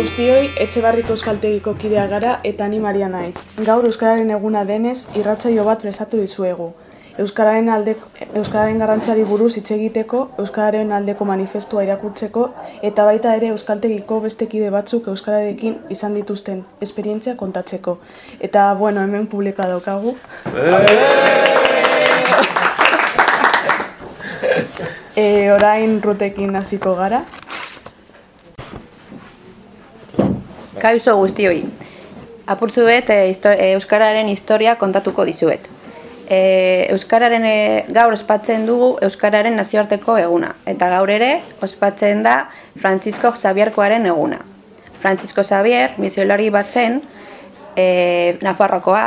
Guztioi, etxe barriko euskaltegiko kidea gara eta ni Maria naiz. Gaur Euskararen eguna denez, irratsaio bat presatu dizuegu. Euskararen, alde, Euskararen garrantzari buruz hitz egiteko, Euskararen aldeko manifestua irakurtzeko, eta baita ere Euskaltegiko beste kide batzuk Euskararekin izan dituzten esperientzia kontatzeko. Eta, bueno, hemen publika daukagu. E, orain rutekin hasiko gara. Kaixo guztioi. Apurtzuet e, Euskararen historia kontatuko dizuet. E, Euskararen e, gaur ospatzen dugu Euskararen nazioarteko eguna. Eta gaur ere ospatzen da Francisco Xavierkoaren eguna. Francisco Xavier, misiolari bat zen, e, Nafarrokoa,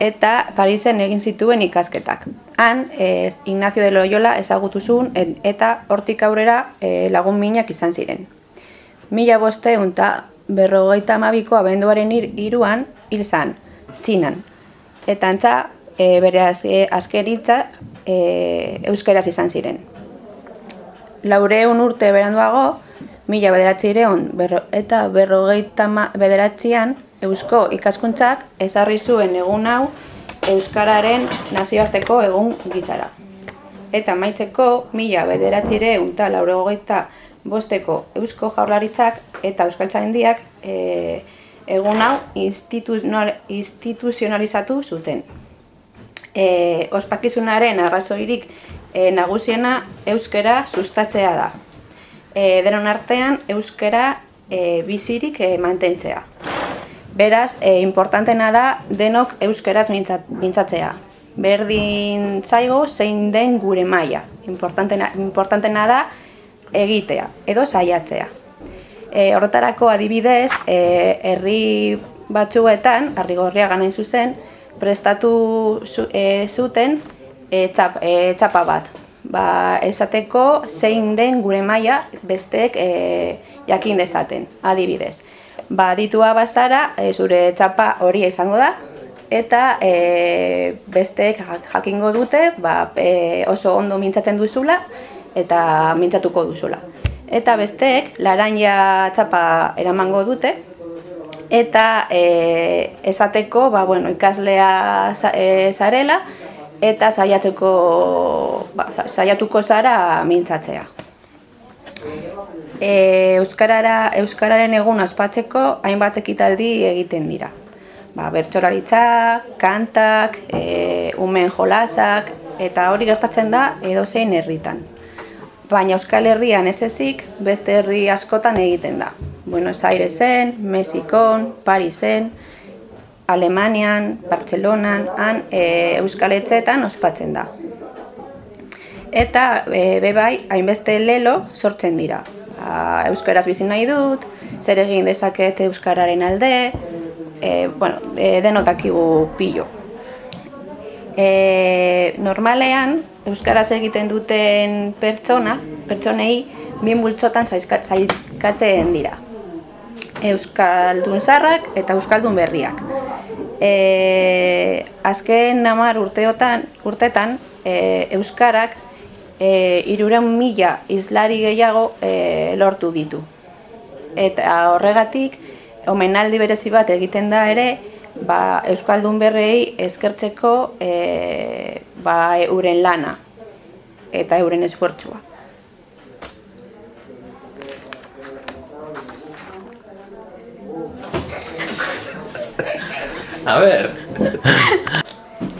eta Parisen egin zituen ikasketak. Han, e, Ignacio de Loyola ezagutu zuen eta hortik aurrera e, lagun minak izan ziren. Mila boste unta berrogeita amabiko abenduaren iruan hil zan, txinan. Eta antza, e, bere azkeritza e, euskeraz izan ziren. Laureun urte beranduago, mila bederatzireon berro, eta berrogeita bederatzean eusko ikaskuntzak ezarri zuen egun hau Euskararen nazioarteko egun gizara. Eta maitzeko mila bederatzireun eta lauregogeita bosteko eusko jaurlaritzak eta euskaltzaindiak e, egun hau instituzionalizatu zuten. E, ospakizunaren arrazoirik e, nagusiena euskera sustatzea da. E, denon artean euskera e, bizirik e, mantentzea. Beraz, e, importantena da denok euskeraz mintzatzea. Berdin zaigo zein den gure maila. Importantena, importantena da egitea edo saiatzea. E, horretarako adibidez, e, herri batzuetan, arrigorria ganain zuzen, prestatu zu, e, zuten e, txap, e, txapa bat. Ba, esateko zein den gure maila besteek e, jakin dezaten, adibidez. Ba, ditua bazara, e, zure txapa hori izango da, eta e, besteek jakingo dute ba, e, oso ondo mintzatzen duzula, eta mintzatuko duzula. Eta besteek, laranja txapa eramango dute, eta e, esateko ba, bueno, ikaslea e, zarela eta saiatzeko ba, saiatuko zara mintzatzea. E, Euskarara, Euskararen egun ospatzeko hainbat ekitaldi egiten dira. Ba, bertsolaritza, kantak, e, umen jolasak, eta hori gertatzen da edozein herritan. Baina Euskal Herrian ez ezik, beste herri askotan egiten da. Buenos Airesen, Mexikon, Parisen, Alemanian, Bartzelonan, han e, Euskal Etxeetan ospatzen da. Eta e, bebai, hainbeste lelo sortzen dira. A, Euskaraz bizi nahi dut, zer egin dezaket Euskararen alde, e, bueno, e, denotakigu pillo. E, normalean, Euskaraz egiten duten pertsona, pertsonei, bin bultzotan zaizkatzen dira. Euskaldun zarrak eta Euskaldun berriak. E, azken namar urteotan, urtetan e, Euskarak e, iruren mila izlari gehiago e, lortu ditu. Eta horregatik, omenaldi berezi bat egiten da ere, ba, Euskaldun berrei eskertzeko e, ba, euren lana eta euren esfortzua. A ver.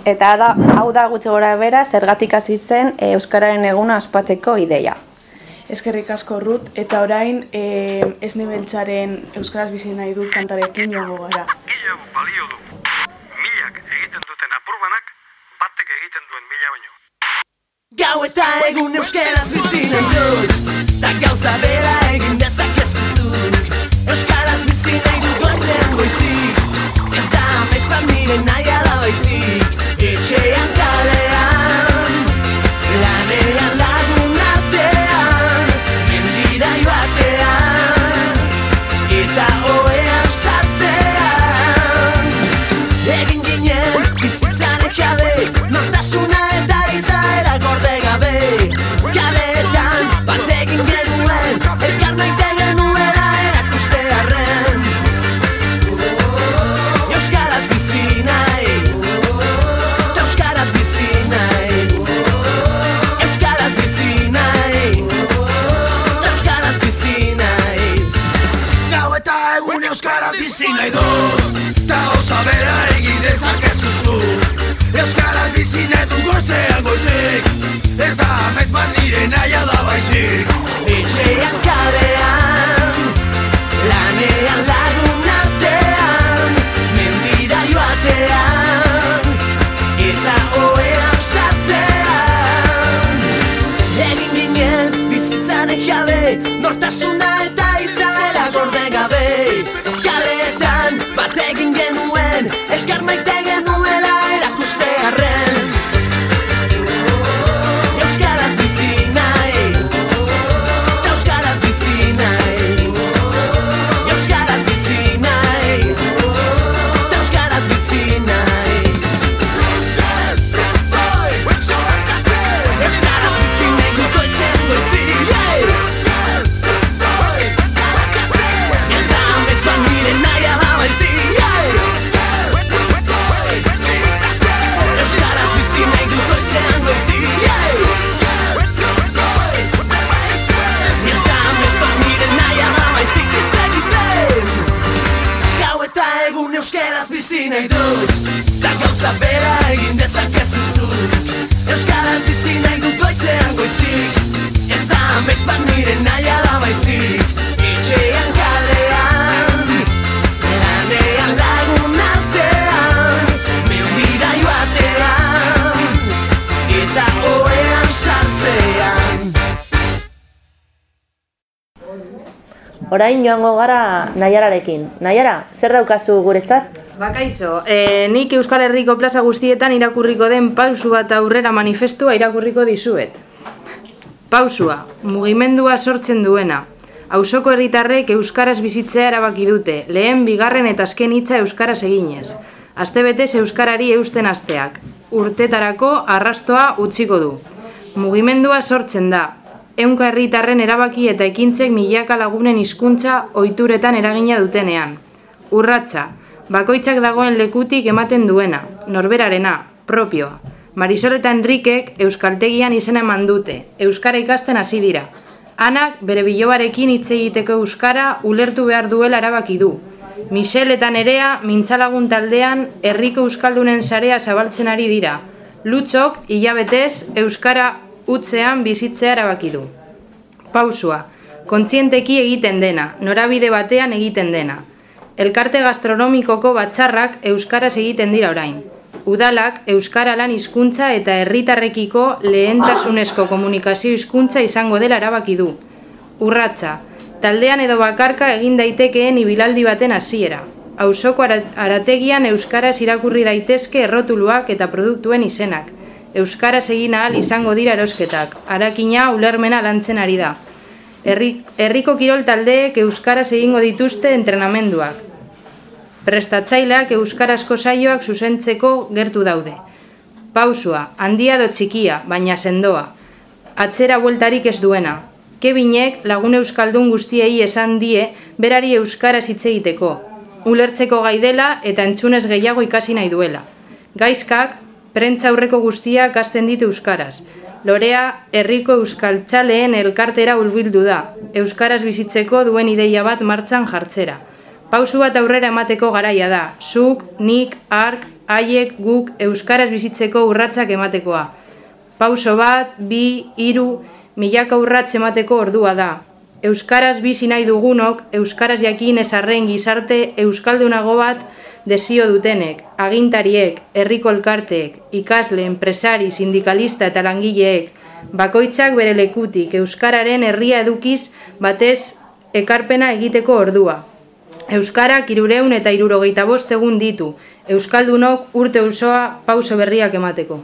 Eta da, hau da gutxi gora bera, zergatik hasi zen e, Euskararen eguna ospatzeko ideia. Eskerrik asko Rut, eta orain e, ez nebeltzaren Euskaraz bizi nahi dut kantarekin joango gara. Gila balio du. Milak egiten duten apurbanak, batek egiten duen mila baino. Gau eta egun Euskaraz bizi nahi dut, ta gauza bera egin dezakezu. Euskaraz bizi nahi dut goizean goizik, Ez da mespa mire nahi alabaizik Etxean amets bat nire naia da baizik Etxean kalean Lanean lagun artean Mendira joatean Eta oean sartzean Orain joango gara Naiararekin. Naiara, zer daukazu guretzat? Bakaizo, e, nik Euskal Herriko plaza guztietan irakurriko den pausu bat aurrera manifestua irakurriko dizuet. Pausua, mugimendua sortzen duena. Auzoko herritarrek euskaraz bizitzea erabaki dute, lehen, bigarren eta azken hitza euskaraz eginez. Astebetez euskarari eusten asteak. Urtetarako arrastoa utziko du. Mugimendua sortzen da. Ehunka herritarren erabaki eta ekintzek milaka lagunen hizkuntza ohituretan eragina dutenean. Urratsa, bakoitzak dagoen lekutik ematen duena, norberarena, propioa. Marisol eta Enrikek euskaltegian izena eman dute, euskara ikasten hasi dira. Anak bere bilobarekin hitz egiteko euskara ulertu behar duela erabaki du. Michel eta Nerea mintzalagun taldean herriko euskaldunen sarea zabaltzen ari dira. Lutxok hilabetez euskara utzean bizitzea erabaki du. Pausua. Kontzienteki egiten dena, norabide batean egiten dena. Elkarte gastronomikoko batzarrak euskaraz egiten dira orain. Udalak euskara lan hizkuntza eta herritarrekiko lehentasunezko komunikazio hizkuntza izango dela erabaki du. Urratsa. Taldean edo bakarka egin daitekeen ibilaldi baten hasiera. Auzoko ara- arategian euskaraz irakurri daitezke errotuluak eta produktuen izenak. Euskaraz egin ahal izango dira erosketak. Arakina ulermena lantzen ari da. Herri- Herriko kirol taldeek euskaraz egingo dituzte entrenamenduak. Prestatzaileak euskarazko saioak zuzentzeko gertu daude. Pausua, handia do txikia, baina sendoa. Atzera bueltarik ez duena. Kebinek lagun euskaldun guztiei esan die berari euskaraz hitz egiteko. Ulertzeko gai dela eta entzunez gehiago ikasi nahi duela. Gaizkak, prentza aurreko guztiak gazten ditu euskaraz. Lorea herriko euskaltzaleen elkartera hurbildu da, euskaraz bizitzeko duen ideia bat martxan jartzera. Pausu bat aurrera emateko garaia da, zuk, nik, ark, haiek, guk, euskaraz bizitzeko urratsak ematekoa. Pauso bat, bi, hiru, milaka urrats emateko ordua da. Euskaraz bizi nahi dugunok, euskaraz jakin ezarren gizarte euskaldunago bat desio dutenek, agintariek, herriko elkarteek, ikasle, enpresari, sindikalista eta langileek, bakoitzak bere lekutik euskararen herria edukiz batez ekarpena egiteko ordua. Euskarak irureun eta irurogeita bost egun ditu, Euskaldunok urte osoa pauso berriak emateko.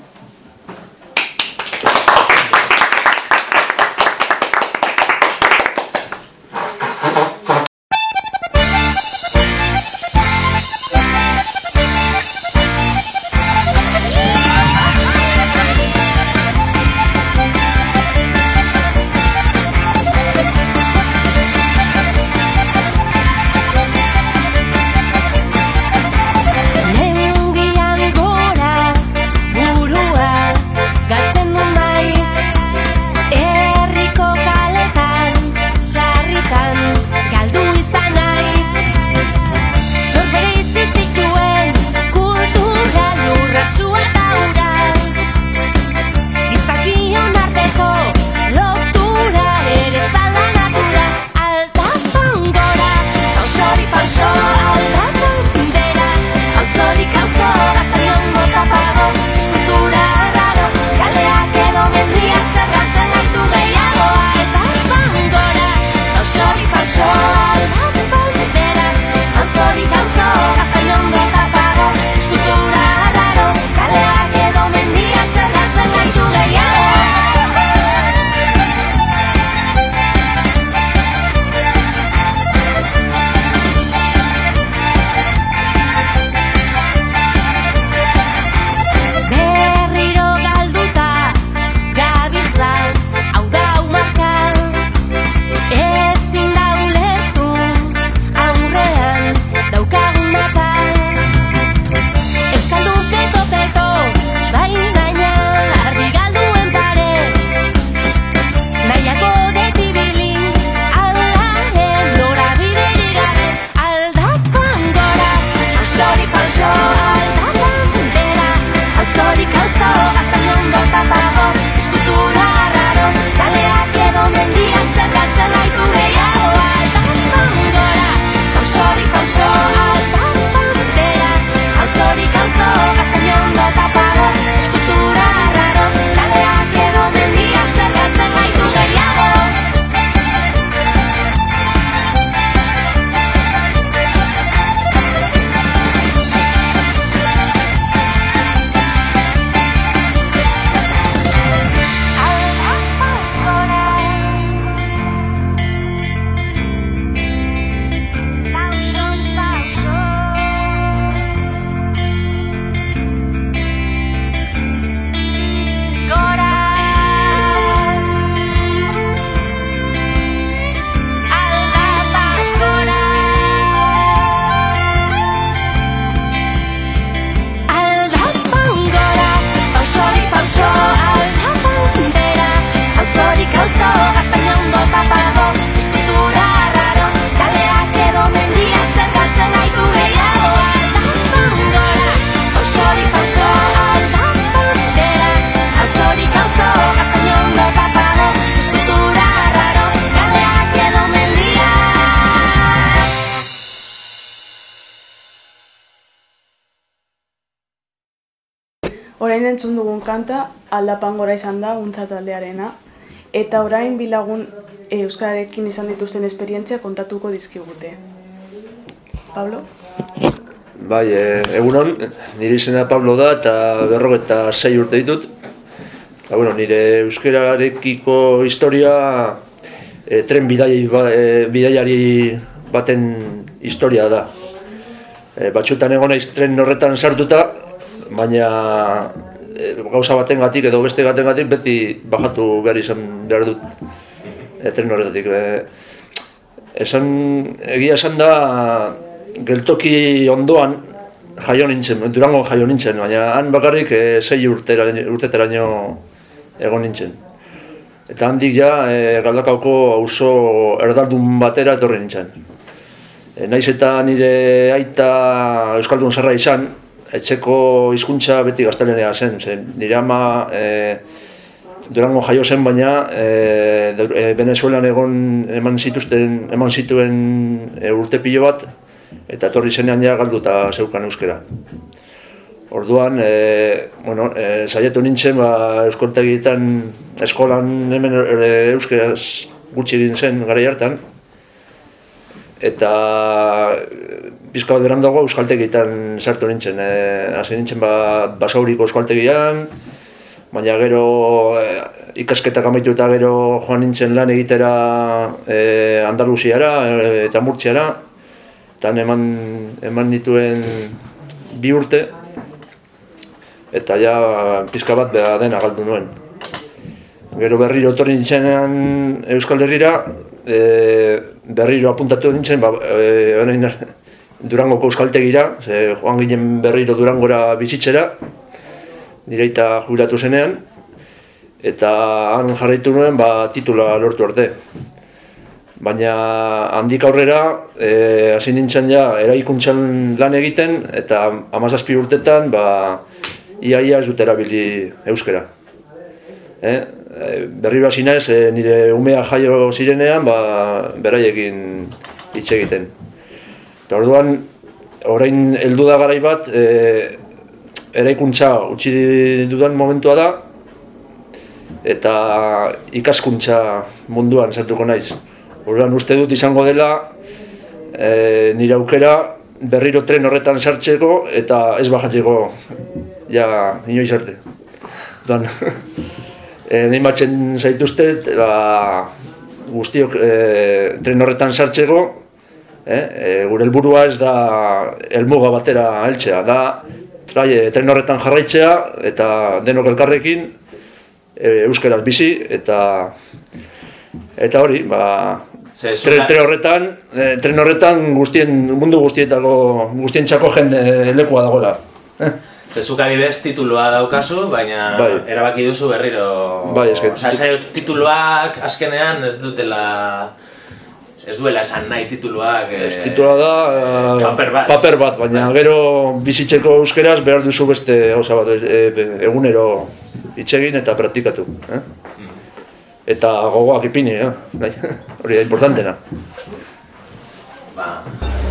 Orain entzun dugun kanta aldapan gora izan da untza taldearena eta orain bilagun euskararekin izan dituzten esperientzia kontatuko dizkigute. Pablo? Bai, e, egunon, nire izena Pablo da eta berrogeta sei urte ditut. Ba, bueno, nire euskararekiko historia e, tren bidai, ba, e, baten historia da. E, batxutan egon naiz tren horretan sartuta, baina gauza baten gatik edo beste baten gatik beti bajatu behar izan behar dut e, tren horretatik. E, esan, egia esan da, geltoki ondoan jaio nintzen, durango jaio nintzen, baina han bakarrik e, sei urteteraino egon nintzen. Eta handik ja, e, galdakauko auzo erdaldun batera etorri nintzen. E, naiz eta nire aita Euskaldun zerra izan, etxeko hizkuntza beti gaztelenea zen. zen nire ama e, Durango jaio zen baina e, Venezuelan egon eman zituzten eman zituen e, urte pilo bat eta etorri zenean ja galduta zeukan euskera. Orduan, e, bueno, e, saietu nintzen, ba, euskoltegietan, eskolan hemen e, euskeraz gutxi egin zen gara hartan, eta pizka bat berandago euskaltegietan sartu nintzen. E, hasi nintzen ba, basauriko euskaltegian, baina gero e, ikasketak amaitu eta gero joan nintzen lan egitera e, Andaluziara e, eta Murtziara, eta eman, eman dituen bi urte eta ja pizka bat beha dena galdu nuen. Gero berriro etorri nintzenean Euskal Herrira, e, berriro apuntatu nintzen, ba, e, Durangoko Euskaltegira, ze joan ginen berriro Durangora bizitzera, nire eta jubilatu zenean, eta han jarraitu nuen ba, titula lortu arte baina handik aurrera eh, hasi nintzen ja eraikuntzan lan egiten eta amazazpi urtetan ba, iaia ez dut erabili euskera. Eh? eh berriro hasi naiz e, nire umea jaio zirenean ba, beraiekin hitz egiten. Eta orduan, orain heldu da garai bat, e, eraikuntza utzi dudan momentua da, eta ikaskuntza munduan zertuko naiz. Horren uste dut izango dela e, nire aukera berriro tren horretan sartzeko eta ez bajatzeko ja inoiz arte. Duan, e, nahi batzen zaituztet, ba, guztiok e, tren horretan sartzeko, e, e, gure helburua ez da helmuga batera heltzea, da trai, tren horretan jarraitzea eta denok elkarrekin e, euskeraz bizi eta eta hori, ba, Tren, tren horretan, eh, tren horretan guztien, mundu guztietako, guztientzako jende lekua dagoela. Zezuk adibes tituloa daukazu, baina bai. erabaki duzu berriro... Bai, eske... Osa, tituloak azkenean ez dutela... Ez duela esan nahi tituloak... Ez eh, titula da... Eh, paper bat. Paper bat, baina bai. gero bizitzeko euskeraz behar duzu beste gauza bat, e, egunero itxegin eta praktikatu. Eh? Mm eta gogoak ipini, eh? Bai, hori da importantena. Ba.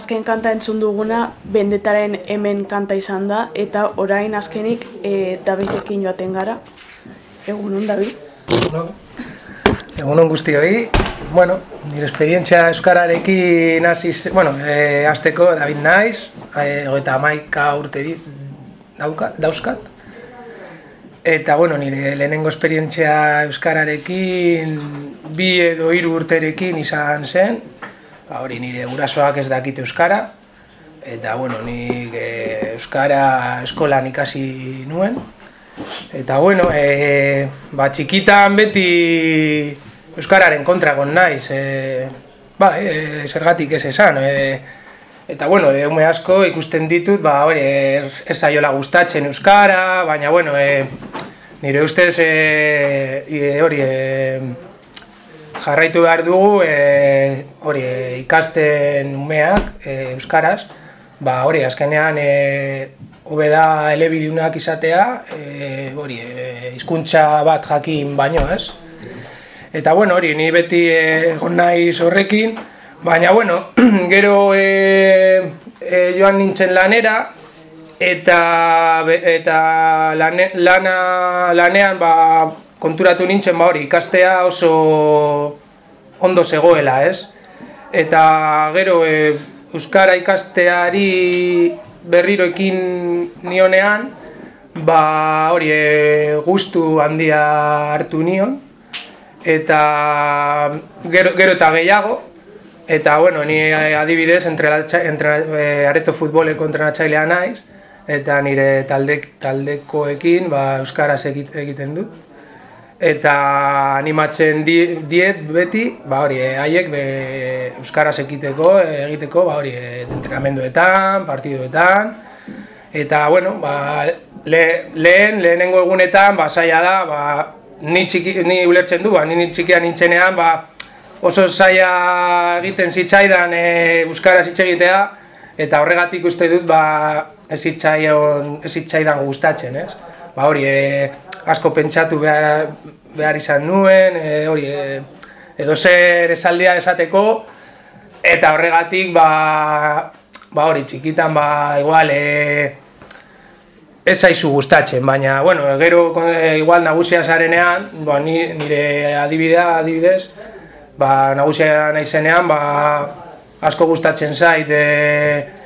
Azken kanta entzun duguna bendetaren hemen kanta izan da eta orain azkenik e, Davidekin joaten gara. Egunon, David. Egunon guztioi, bueno, nire esperientzia euskararekin hasi, bueno, e, azteko David naiz, e, eta amaika urte di, dauka, dauzkat. Eta, bueno, nire lehenengo esperientzia euskararekin bi edo hiru urterekin izan zen, ba, hori nire gurasoak ez dakit euskara, eta, bueno, nik e, euskara eskolan ikasi nuen, Eta bueno, e, ba, txikitan beti Euskararen kontragon naiz, e, ba, e, zergatik ez esan, e, eta bueno, e, ume asko ikusten ditut, ba, hori, ez, zaiola gustatzen Euskara, baina bueno, e, nire ustez, e, e, hori, e, jarraitu behar dugu, e, hori, ikasten umeak e, Euskaraz, ba, hori, azkenean, e, hobe da elebidunak izatea, e, hori, e, hizkuntza bat jakin baino, ez? Eta bueno, hori, ni beti egon naiz horrekin, baina bueno, gero e, e, joan nintzen lanera, eta, eta lane, lana, lanean ba, konturatu nintzen ba hori, ikastea oso ondo zegoela, ez? Eta gero e, Euskara ikasteari berriro ekin nionean, ba hori e, gustu handia hartu nion, eta gero, gero eta gehiago, eta bueno, ni eh, adibidez entre, eh, areto futboleko entrenatzailea naiz, eta nire taldek, taldekoekin ba, euskaraz egit- egiten dut. Eta animatzen di, diet beti, ba hori, eh, haiek be, euskaraz ekiteko, egiteko, ba hori, eh, entrenamenduetan, partiduetan, eta bueno, ba, le, lehen, lehenengo egunetan, ba, zaila da, ba, ni, txiki, ni ulertzen du, ba, ni txikia nintzenean, ba, oso zaila egiten zitzaidan e, euskaraz hitz egitea, eta horregatik uste dut, ba, ez zitzaidan gustatzen, ez? Ba, hori, e, asko pentsatu behar, behar izan nuen, e, hori, e, edo zer esaldia esateko, eta horregatik, ba, ba hori, txikitan, ba, igual, e, ez zaizu gustatzen, baina, bueno, gero e, igual nagusia zarenean, ba, ni, nire adibidea, adibidez, ba, nagusia naizenean, ba, asko gustatzen zait, e,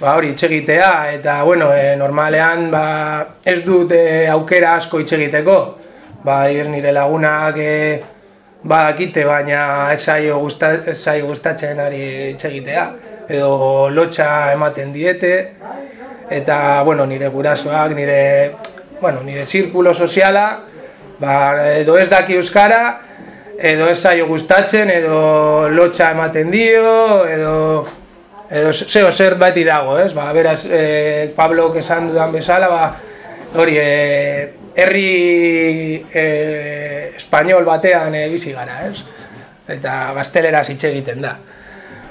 ba, hori hitz egitea, eta, bueno, e, normalean, ba, ez dut e, aukera asko hitz egiteko, ba, ir nire lagunak, e, badakite, baina ez zaio, gusta, gustatzen ari hitz egitea, edo lotxa ematen diete, eta bueno, nire gurasoak, nire, bueno, nire zirkulo soziala, ba, edo ez daki euskara, edo ez zaio gustatzen, edo lotxa ematen dio, edo edo zeo zer beti dago, ez? Ba, beraz, eh, Pablo esan dudan bezala, ba, hori, eh, herri eh, espainol batean eh, bizi gara, ez? Eta gazteleraz hitz egiten da.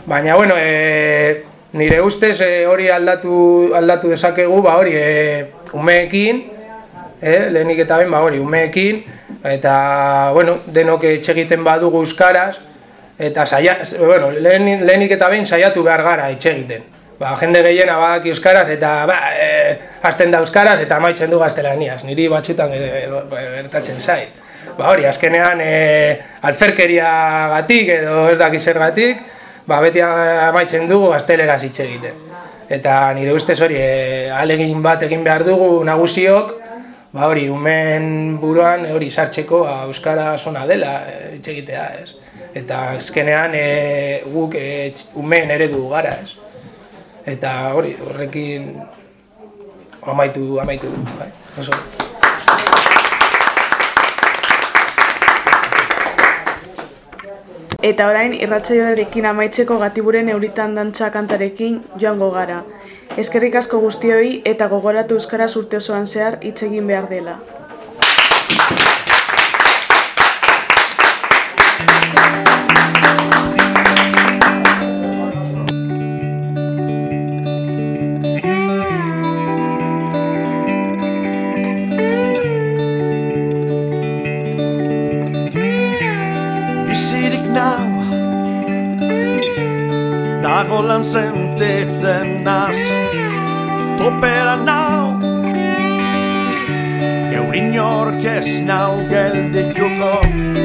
Baina, bueno, e, nire ustez e, hori aldatu, aldatu dezakegu, ba hori, e, umeekin, e, lehenik eta ben, ba hori, umeekin, eta, bueno, denok etxe egiten badugu euskaraz, eta saia, bueno, lehen, lehenik eta behin saiatu behar gara etxe egiten. Ba, jende gehiena badaki euskaraz, eta, ba, e, hasten da euskaraz, eta amaitzen du gaztelaniaz, niri batxutan e, gertatzen zait. Ba hori, azkenean e, alferkeria gatik edo ez daki zergatik, ba beti amaitzen dugu gazteleraz hitz egiten. Eta nire ustez hori, e, alegin bat egin behar dugu nagusiok, ba hori, umen buruan hori sartzeko ba, euskara zona dela e, hitz egitea, ez. Eta azkenean e, guk e, umeen eredu gara, ez? Eta hori, horrekin amaitu, amaitu, bai, oso. Eta orain irratsaioarekin amaitzeko gatiburen euritan dantza kantarekin joango gara. Eskerrik asko guztioi eta gogoratu euskaraz urte osoan zehar hitz egin behar dela. Dago lan sentitzen naz. Topera nau. Geurin inork ez nau geldituko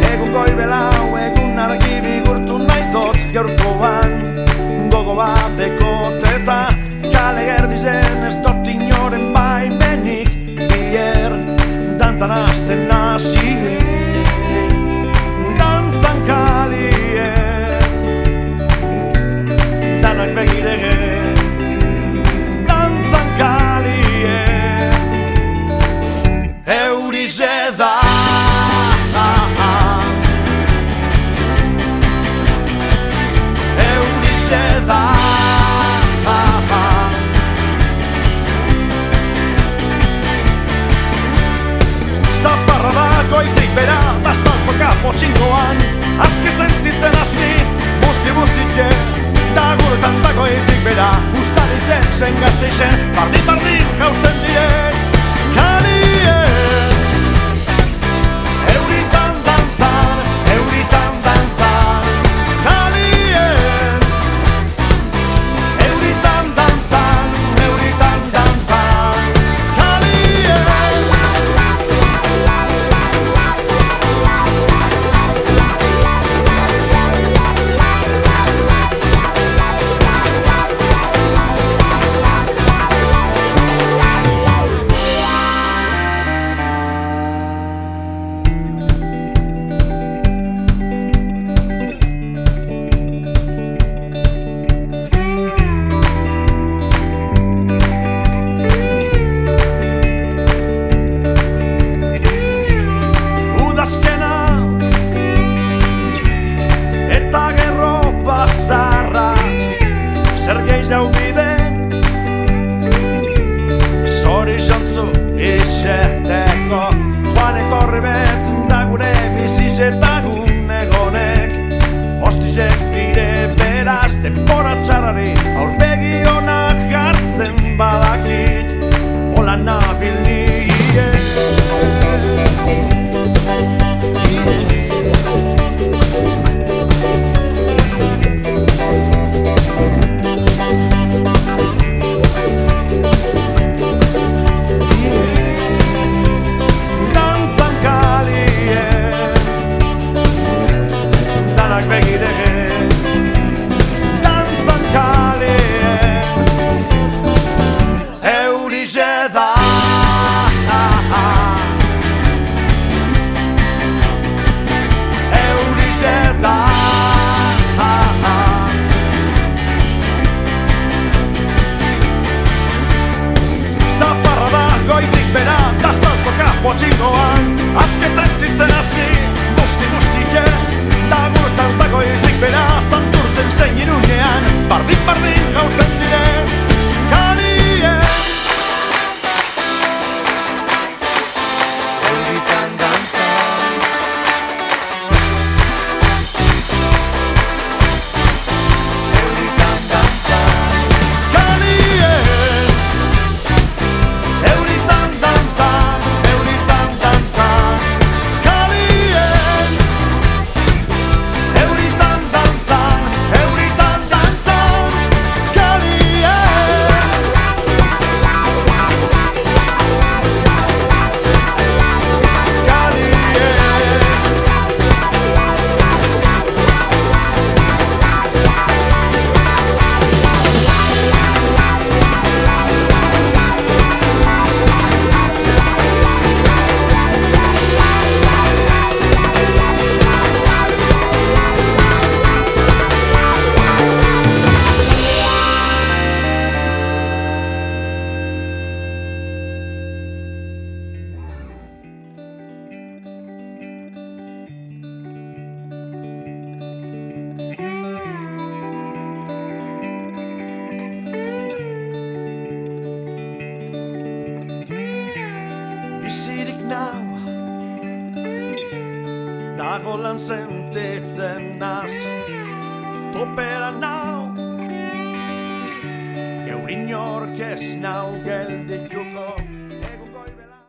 Egun goibelau, egun argi bigurtu nahi dut Gaurkoan. Gogo bat dekot eta Kale gerdizen ez dut inoren baimenik Bier. Dantzan hasten nazi dantzan kalien Jedi.